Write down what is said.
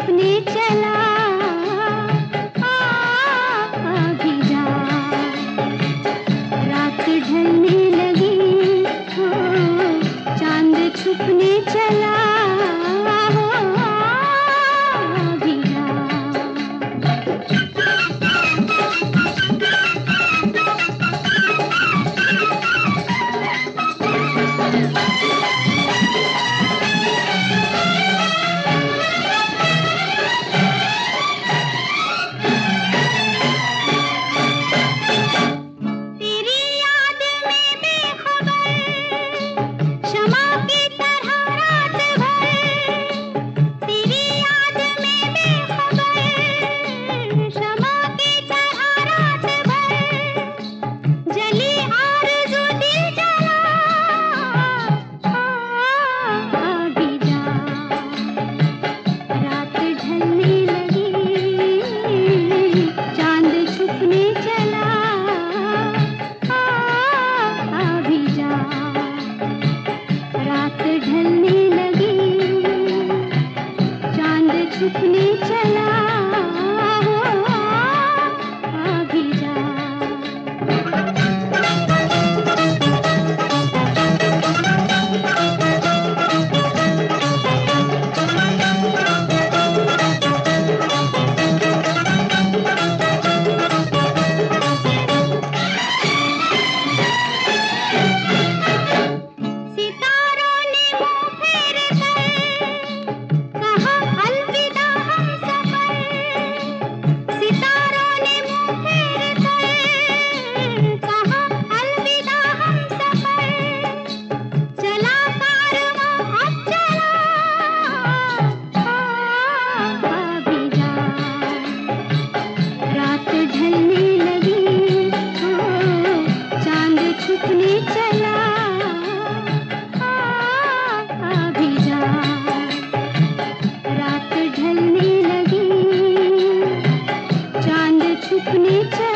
अपने चला छुपने चला नीचे